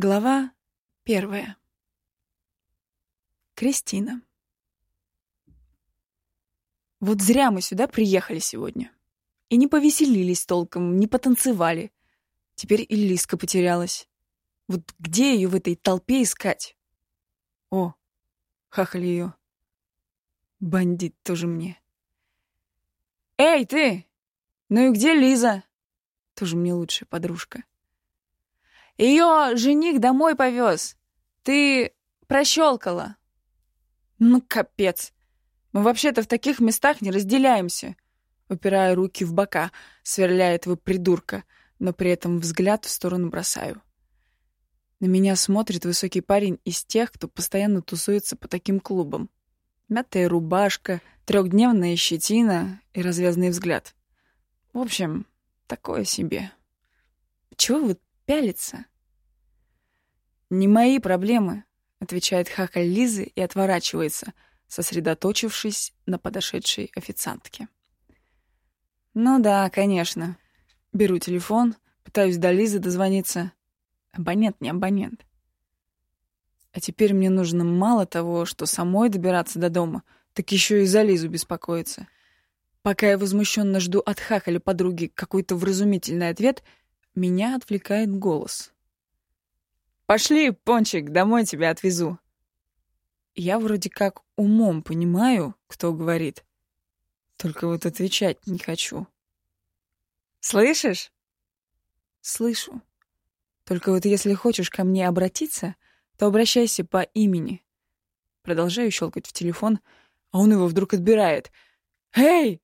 Глава первая. Кристина. Вот зря мы сюда приехали сегодня. И не повеселились толком, не потанцевали. Теперь и Лиска потерялась. Вот где ее в этой толпе искать? О, хахали ее. Бандит тоже мне. Эй, ты! Ну и где Лиза? Тоже мне лучшая подружка. Ее жених домой повез. Ты прощелкала. Ну, капец. Мы вообще-то в таких местах не разделяемся. Упирая руки в бока, сверляя этого придурка, но при этом взгляд в сторону бросаю. На меня смотрит высокий парень из тех, кто постоянно тусуется по таким клубам. Мятая рубашка, трехдневная щетина и развязный взгляд. В общем, такое себе. Чего вы пялится. «Не мои проблемы», — отвечает хахаль Лизы и отворачивается, сосредоточившись на подошедшей официантке. «Ну да, конечно». Беру телефон, пытаюсь до Лизы дозвониться. Абонент не абонент. А теперь мне нужно мало того, что самой добираться до дома, так еще и за Лизу беспокоиться. Пока я возмущенно жду от хахаля подруги какой-то вразумительный ответ — меня отвлекает голос. «Пошли, Пончик, домой тебя отвезу». Я вроде как умом понимаю, кто говорит. Только вот отвечать не хочу. «Слышишь?» «Слышу. Только вот если хочешь ко мне обратиться, то обращайся по имени». Продолжаю щелкать в телефон, а он его вдруг отбирает. «Эй!»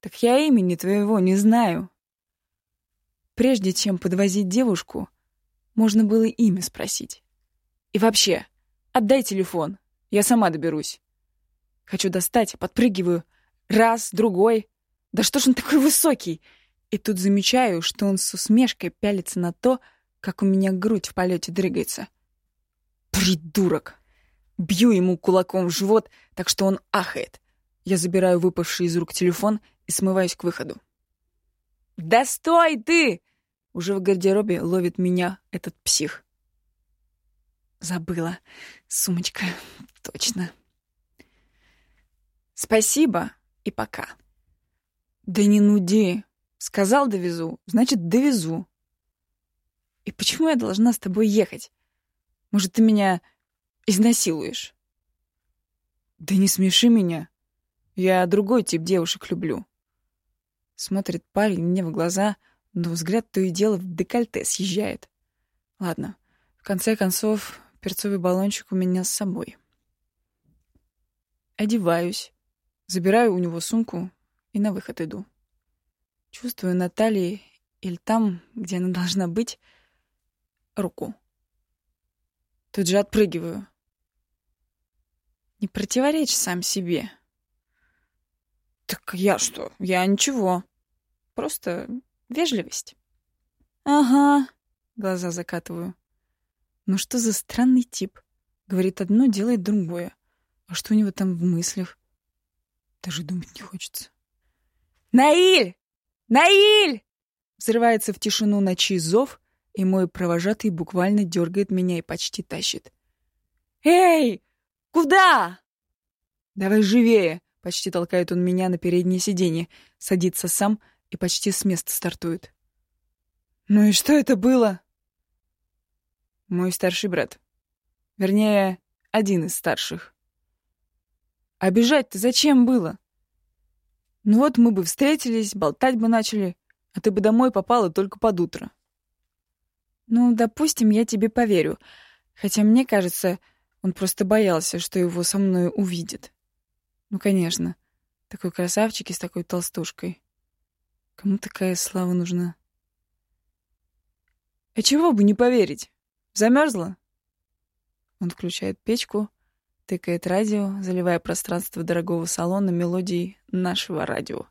«Так я имени твоего не знаю». Прежде чем подвозить девушку, можно было имя спросить. И вообще, отдай телефон, я сама доберусь. Хочу достать, подпрыгиваю. Раз, другой. Да что ж он такой высокий? И тут замечаю, что он с усмешкой пялится на то, как у меня грудь в полете дрыгается. Придурок! Бью ему кулаком в живот, так что он ахает. Я забираю выпавший из рук телефон и смываюсь к выходу. «Да стой ты!» Уже в гардеробе ловит меня этот псих. Забыла. Сумочка. Точно. Спасибо и пока. Да не нуди. Сказал довезу, значит довезу. И почему я должна с тобой ехать? Может, ты меня изнасилуешь? Да не смеши меня. Я другой тип девушек люблю. Смотрит парень мне в глаза, но взгляд то и дело в декольте съезжает. Ладно, в конце концов, перцовый баллончик у меня с собой. Одеваюсь, забираю у него сумку и на выход иду. Чувствую на талии или там, где она должна быть, руку. Тут же отпрыгиваю. Не противоречь сам себе. Так я что? Я ничего. Просто вежливость. Ага, глаза закатываю. Ну что за странный тип? Говорит одно, делает другое. А что у него там в мыслях? Даже думать не хочется. «Наиль! Наиль!» Взрывается в тишину ночи зов, и мой провожатый буквально дергает меня и почти тащит. «Эй! Куда?» «Давай живее!» — почти толкает он меня на переднее сиденье, садится сам и почти с места стартует. «Ну и что это было?» «Мой старший брат. Вернее, один из старших. Бежать-то зачем было? Ну вот мы бы встретились, болтать бы начали, а ты бы домой попала только под утро. Ну, допустим, я тебе поверю, хотя мне кажется, он просто боялся, что его со мной увидят. Ну, конечно, такой красавчик и с такой толстушкой. Кому такая слава нужна? А чего бы не поверить? Замерзла? Он включает печку, тыкает радио, заливая пространство дорогого салона мелодией нашего радио.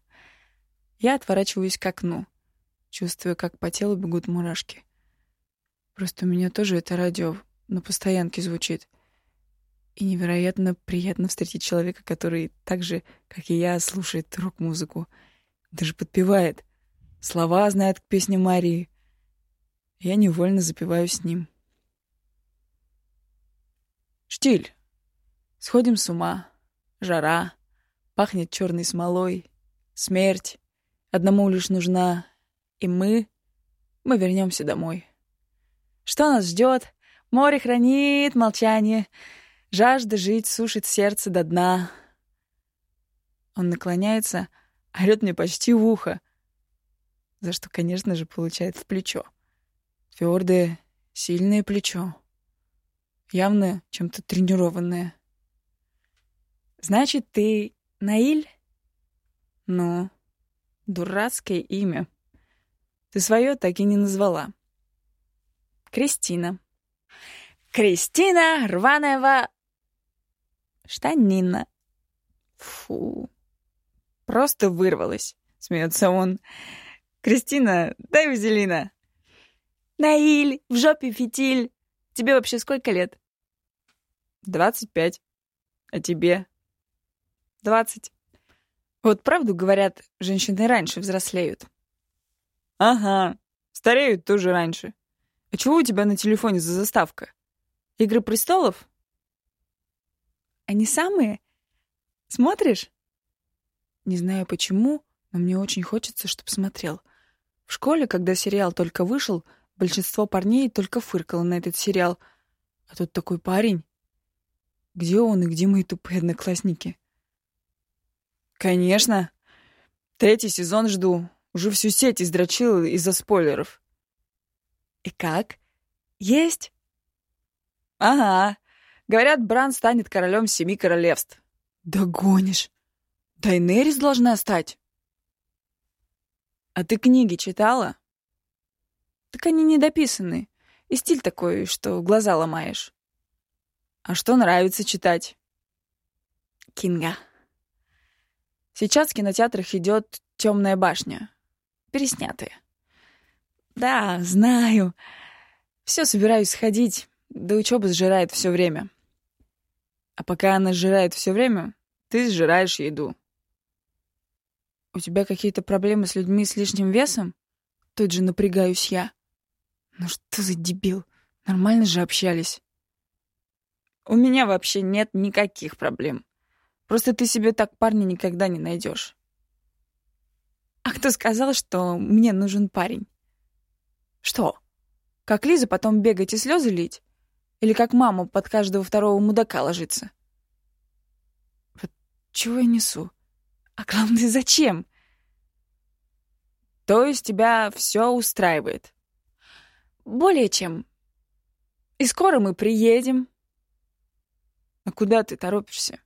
Я отворачиваюсь к окну, чувствуя, как по телу бегут мурашки. Просто у меня тоже это радио на постоянке звучит. И невероятно приятно встретить человека, который так же, как и я, слушает рок-музыку — даже подпевает. Слова знает к песне Марии. Я невольно запеваю с ним. Штиль. Сходим с ума. Жара. Пахнет черной смолой. Смерть. Одному лишь нужна. И мы... Мы вернемся домой. Что нас ждет? Море хранит молчание. Жажда жить сушит сердце до дна. Он наклоняется, орёт мне почти в ухо, за что, конечно же, получает в плечо. Твердое, сильное плечо. Явно чем-то тренированное. «Значит, ты Наиль?» «Ну, дурацкое имя. Ты свое так и не назвала». «Кристина». «Кристина Рваneва штанина». «Фу». Просто вырвалась, смеется он. «Кристина, дай вазелина». «Наиль, в жопе фитиль. Тебе вообще сколько лет?» «Двадцать пять. А тебе?» «Двадцать». Вот правду говорят, женщины раньше взрослеют. «Ага, стареют тоже раньше. А чего у тебя на телефоне за заставка? Игры престолов?» «Они самые? Смотришь?» Не знаю почему, но мне очень хочется, чтобы смотрел. В школе, когда сериал только вышел, большинство парней только фыркало на этот сериал. А тут такой парень. Где он и где мои тупые одноклассники? Конечно. Третий сезон жду. Уже всю сеть издрочил из-за спойлеров. И как? Есть? Ага. Говорят, Бран станет королем семи королевств. Да гонишь. Дайнерис должна стать. А ты книги читала? Так они недописаны. И стиль такой, что глаза ломаешь. А что нравится читать? Кинга. Сейчас в кинотеатрах идет Темная башня. Переснятая. Да, знаю. Все собираюсь сходить. Да учеба сжирает все время. А пока она сжирает все время, ты сжираешь еду. «У тебя какие-то проблемы с людьми с лишним весом?» Тут же напрягаюсь я. «Ну что за дебил? Нормально же общались». «У меня вообще нет никаких проблем. Просто ты себе так парня никогда не найдешь. «А кто сказал, что мне нужен парень?» «Что? Как Лиза потом бегать и слезы лить? Или как мама под каждого второго мудака ложится?» «Вот чего я несу?» А главное, зачем? То есть тебя все устраивает? Более чем. И скоро мы приедем. А куда ты торопишься?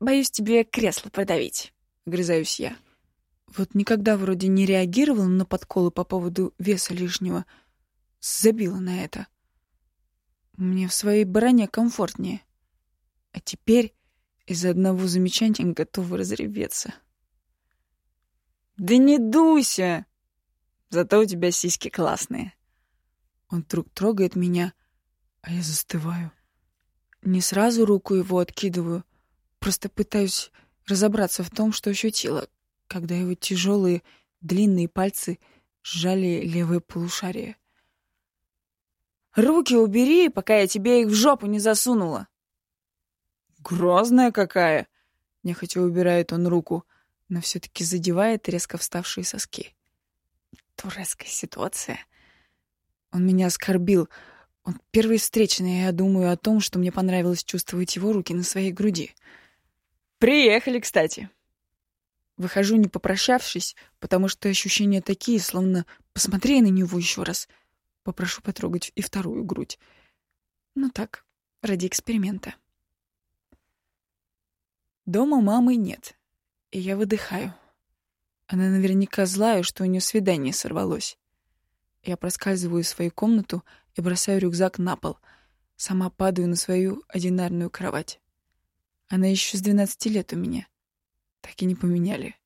Боюсь тебе кресло продавить, грызаюсь я. Вот никогда вроде не реагировала на подколы по поводу веса лишнего. Забила на это. Мне в своей броне комфортнее. А теперь из-за одного замечания готова разреветься. «Да не дуйся! Зато у тебя сиськи классные!» Он вдруг трогает меня, а я застываю. Не сразу руку его откидываю, просто пытаюсь разобраться в том, что ощутила, когда его тяжелые длинные пальцы сжали левое полушарие. «Руки убери, пока я тебе их в жопу не засунула!» «Грозная какая!» Нехотя убирает он руку, но все-таки задевает резко вставшие соски. Турецкая ситуация. Он меня оскорбил. Он первый встречный, я думаю о том, что мне понравилось чувствовать его руки на своей груди. «Приехали, кстати!» Выхожу, не попрощавшись, потому что ощущения такие, словно «посмотри на него еще раз». Попрошу потрогать и вторую грудь. Ну так, ради эксперимента. Дома мамы нет, и я выдыхаю. Она наверняка злая, что у нее свидание сорвалось. Я проскальзываю в свою комнату и бросаю рюкзак на пол. Сама падаю на свою одинарную кровать. Она еще с 12 лет у меня. Так и не поменяли.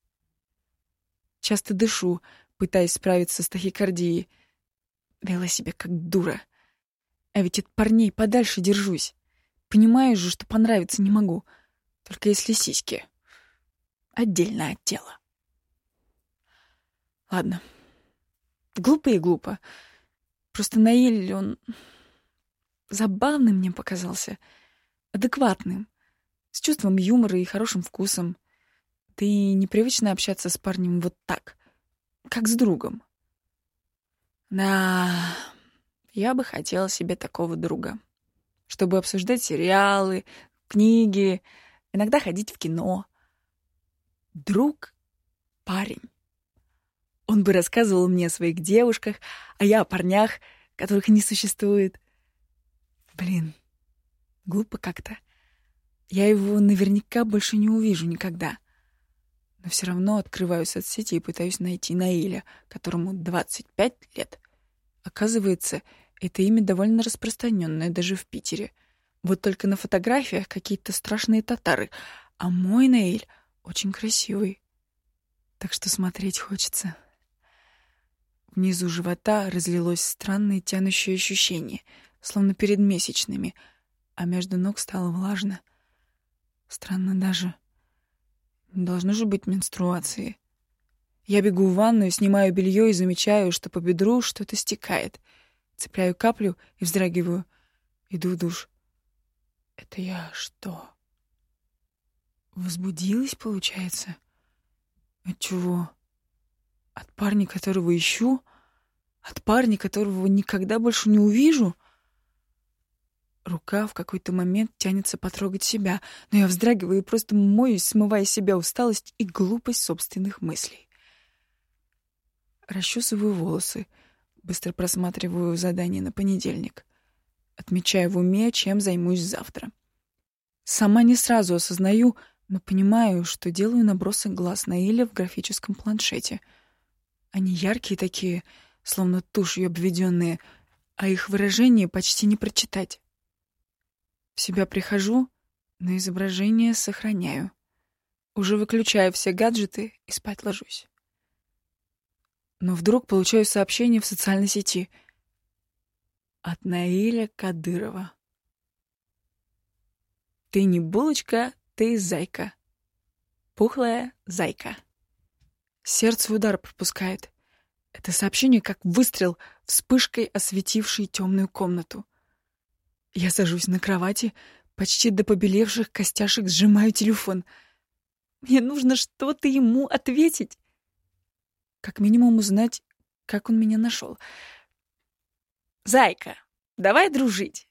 Часто дышу, пытаясь справиться с тахикардией. Вела себя как дура. А ведь от парней подальше держусь. Понимаю же, что понравиться не могу — только если сиськи. Отдельно от тела. Ладно. Глупо и глупо. Просто Наиль, он... забавным мне показался, адекватным, с чувством юмора и хорошим вкусом. И непривычно общаться с парнем вот так, как с другом. Да, я бы хотела себе такого друга, чтобы обсуждать сериалы, книги, иногда ходить в кино. Друг — парень. Он бы рассказывал мне о своих девушках, а я о парнях, которых не существует. Блин, глупо как-то. Я его наверняка больше не увижу никогда. Но все равно открываю соцсети и пытаюсь найти Наиля, которому 25 лет. Оказывается, это имя довольно распространенное даже в Питере. Вот только на фотографиях какие-то страшные татары, а мой Наиль очень красивый. Так что смотреть хочется. Внизу живота разлилось странное тянущее ощущение, словно перед месячными, а между ног стало влажно. Странно даже. Не должно же быть менструации. Я бегу в ванную, снимаю белье и замечаю, что по бедру что-то стекает. Цепляю каплю и вздрагиваю. Иду в душ. Это я что? Возбудилась, получается? От чего? От парня, которого ищу? От парня, которого никогда больше не увижу? Рука в какой-то момент тянется потрогать себя, но я вздрагиваю и просто моюсь, смывая себя усталость и глупость собственных мыслей. Расчесываю волосы, быстро просматриваю задание на понедельник. Отмечаю в уме, чем займусь завтра. Сама не сразу осознаю, но понимаю, что делаю набросок глаз на Иле в графическом планшете — они яркие такие, словно тушью обведенные, а их выражение почти не прочитать. В себя прихожу, но изображение сохраняю. Уже выключаю все гаджеты и спать ложусь. Но вдруг получаю сообщение в социальной сети от Наиля Кадырова. «Ты не булочка, ты зайка. Пухлая зайка». Сердце удар пропускает. Это сообщение как выстрел, вспышкой осветивший темную комнату. Я сажусь на кровати, почти до побелевших костяшек сжимаю телефон. Мне нужно что-то ему ответить. Как минимум узнать, как он меня нашел. «Зайка, давай дружить.